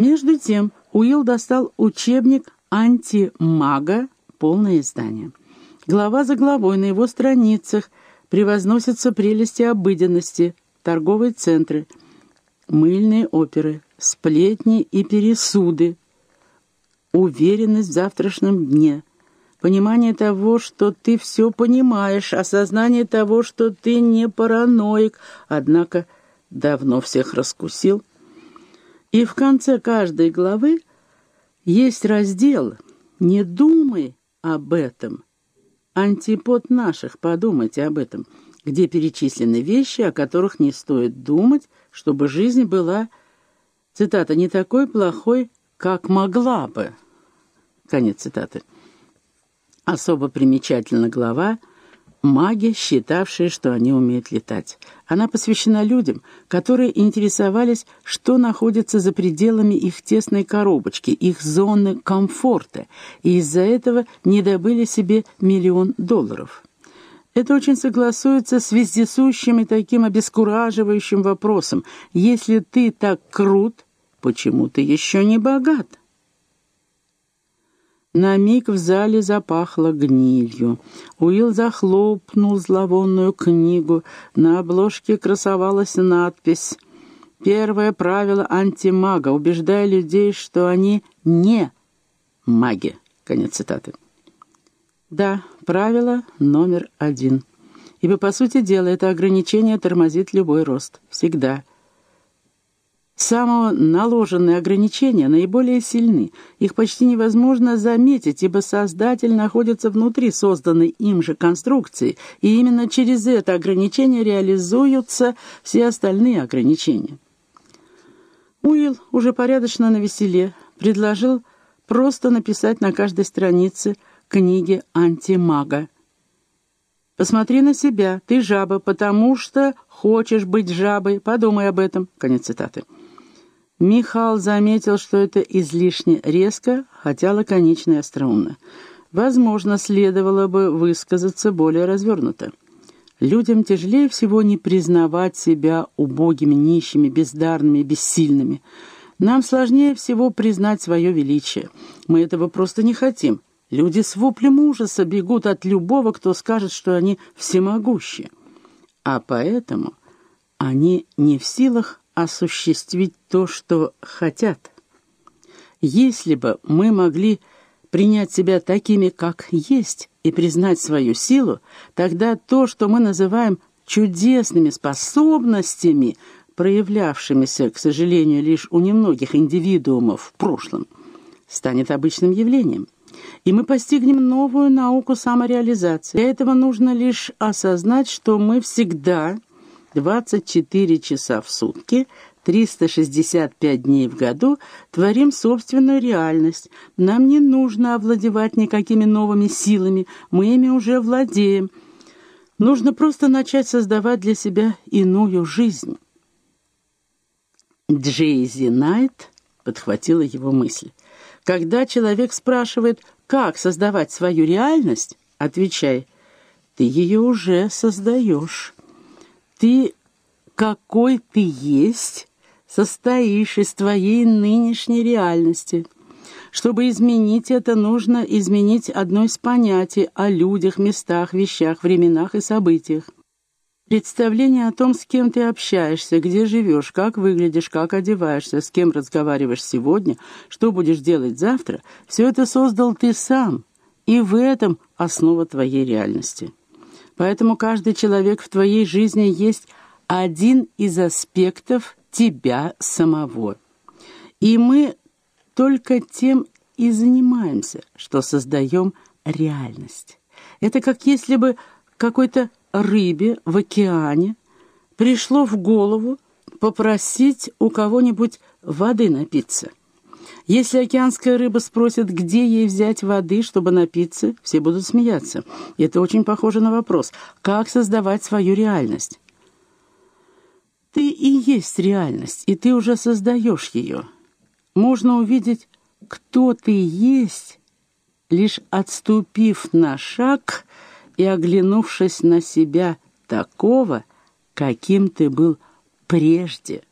Между тем Уилл достал учебник «Антимага», полное издание. Глава за главой на его страницах превозносятся прелести обыденности, торговые центры, мыльные оперы, сплетни и пересуды, уверенность в завтрашнем дне, понимание того, что ты все понимаешь, осознание того, что ты не параноик, однако давно всех раскусил. И в конце каждой главы есть раздел «Не думай об этом». Антипод наших, подумайте об этом, где перечислены вещи, о которых не стоит думать, чтобы жизнь была, цитата, «не такой плохой, как могла бы». Конец цитаты. Особо примечательна глава «Маги, считавшие, что они умеют летать». Она посвящена людям, которые интересовались, что находится за пределами их тесной коробочки, их зоны комфорта, и из-за этого не добыли себе миллион долларов. Это очень согласуется с вездесущим и таким обескураживающим вопросом. Если ты так крут, почему ты еще не богат? На миг в зале запахло гнилью. Уилл захлопнул зловонную книгу. На обложке красовалась надпись «Первое правило антимага. Убеждая людей, что они не маги». Конец цитаты. Да, правило номер один. Ибо, по сути дела, это ограничение тормозит любой рост. Всегда самого наложенные ограничения наиболее сильны. Их почти невозможно заметить, ибо Создатель находится внутри созданной им же конструкции, и именно через это ограничение реализуются все остальные ограничения. Уилл, уже порядочно навеселе, предложил просто написать на каждой странице книги антимага. «Посмотри на себя, ты жаба, потому что хочешь быть жабой, подумай об этом». Конец цитаты. Михал заметил, что это излишне резко, хотя лаконично и остроумно. Возможно, следовало бы высказаться более развернуто. Людям тяжелее всего не признавать себя убогими, нищими, бездарными, бессильными. Нам сложнее всего признать свое величие. Мы этого просто не хотим. Люди с воплем ужаса бегут от любого, кто скажет, что они всемогущи. А поэтому они не в силах осуществить то, что хотят. Если бы мы могли принять себя такими, как есть, и признать свою силу, тогда то, что мы называем чудесными способностями, проявлявшимися, к сожалению, лишь у немногих индивидуумов в прошлом, станет обычным явлением. И мы постигнем новую науку самореализации. Для этого нужно лишь осознать, что мы всегда 24 часа в сутки, 365 дней в году творим собственную реальность. Нам не нужно овладевать никакими новыми силами, мы ими уже владеем. Нужно просто начать создавать для себя иную жизнь. Джейзи Найт подхватила его мысль. Когда человек спрашивает, как создавать свою реальность, отвечай, ты ее уже создаешь. Ты, какой ты есть, состоишь из твоей нынешней реальности. Чтобы изменить это, нужно изменить одно из понятий о людях, местах, вещах, временах и событиях. Представление о том, с кем ты общаешься, где живешь, как выглядишь, как одеваешься, с кем разговариваешь сегодня, что будешь делать завтра, все это создал ты сам, и в этом основа твоей реальности. Поэтому каждый человек в твоей жизни есть один из аспектов тебя самого. И мы только тем и занимаемся, что создаем реальность. Это как если бы какой-то рыбе в океане пришло в голову попросить у кого-нибудь воды напиться. Если океанская рыба спросит, где ей взять воды, чтобы напиться, все будут смеяться. Это очень похоже на вопрос, как создавать свою реальность. Ты и есть реальность, и ты уже создаешь ее. Можно увидеть, кто ты есть, лишь отступив на шаг и оглянувшись на себя такого, каким ты был прежде –